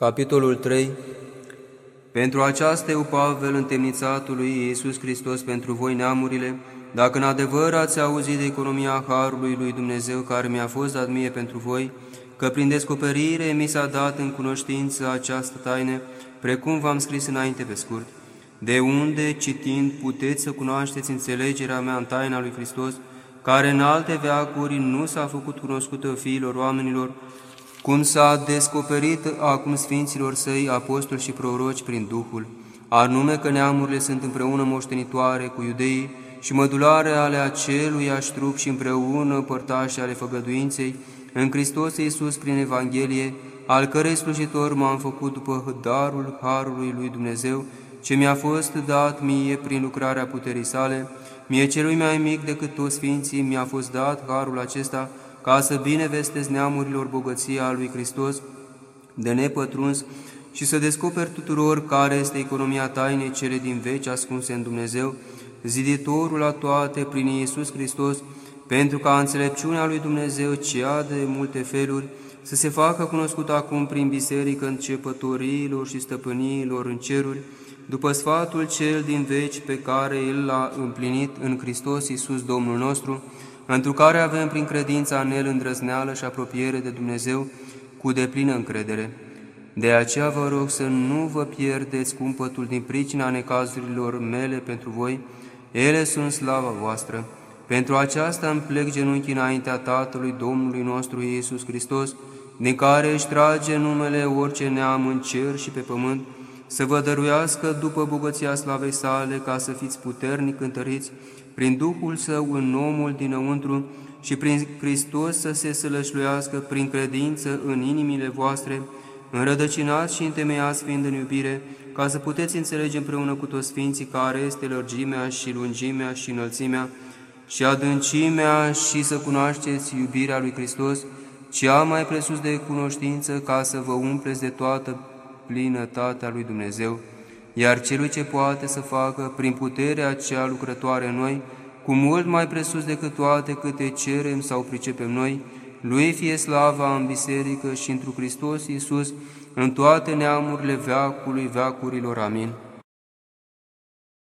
Capitolul 3 Pentru aceasta eu, Pavel, întemnițatului Iisus Hristos pentru voi neamurile, dacă în adevăr ați auzit de economia Harului lui Dumnezeu care mi-a fost dat mie pentru voi, că prin descoperire mi s-a dat în cunoștință această taină, precum v-am scris înainte pe scurt, de unde, citind, puteți să cunoașteți înțelegerea mea în taina lui Hristos, care în alte veacuri nu s-a făcut cunoscută fiilor oamenilor, cum s-a descoperit acum Sfinților Săi, apostoli și proroci prin Duhul, anume că neamurile sunt împreună moștenitoare cu iudeii și mădulare ale acelui trup și împreună părtașe ale făgăduinței, în Hristos Iisus prin Evanghelie, al cărei slujitor m-am făcut după darul Harului lui Dumnezeu, ce mi-a fost dat mie prin lucrarea puterii sale, mie celui mai mic decât toți Sfinții mi-a fost dat Harul acesta, ca să binevestezi neamurilor bogăția lui Hristos de nepătruns și să descoperi tuturor care este economia tainei cele din veci ascunse în Dumnezeu, ziditorul la toate prin Iisus Hristos, pentru ca înțelepciunea lui Dumnezeu, cea de multe feluri, să se facă cunoscută acum prin biserică începătorilor și stăpâniilor în ceruri, după sfatul cel din veci pe care El l-a împlinit în Hristos Iisus Domnul nostru, întru care avem prin credința în El îndrăzneală și apropiere de Dumnezeu cu deplină încredere. De aceea vă rog să nu vă pierdeți cumpătul din pricina necazurilor mele pentru voi, ele sunt slava voastră. Pentru aceasta îmi plec genunchi înaintea Tatălui Domnului nostru Iisus Hristos, din care își trage numele orice neam în cer și pe pământ, să vă dăruiască după bogăția slavei sale, ca să fiți puternic întăriți prin Duhul Său în omul dinăuntru și prin Hristos să se sălășluiască prin credință în inimile voastre, înrădăcinați și întemeiați fiind în iubire, ca să puteți înțelege împreună cu toți Sfinții care este lărgimea și lungimea și înălțimea și adâncimea și să cunoașteți iubirea lui Hristos, cea mai presus de cunoștință, ca să vă umpleți de toată plinătatea lui Dumnezeu, iar celui ce poate să facă, prin puterea cea lucrătoare în noi, cu mult mai presus decât toate câte cerem sau pricepem noi, lui fie slava în biserică și întru Hristos Iisus, în toate neamurile veacului veacurilor. Amin.